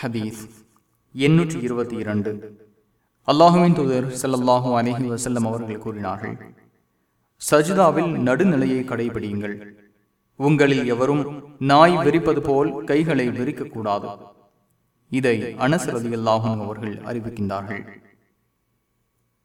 ஹதீஸ் எண்ணூற்றி இருபத்தி இரண்டு. அல்லாஹுவின் தூதர் ஸல்லல்லாஹு அலஹி வசல்லம் அவர்கள் கூறினார்கள் சஜிதாவில் நடுநிலையை கடைபிடியுங்கள். உங்களில் எவரும் நாய் விரிப்பது போல் கைகளை விரிக்கக்கூடாது இதை அனசரதியல்லாகும் அவர்கள் அறிவிக்கின்றார்கள்.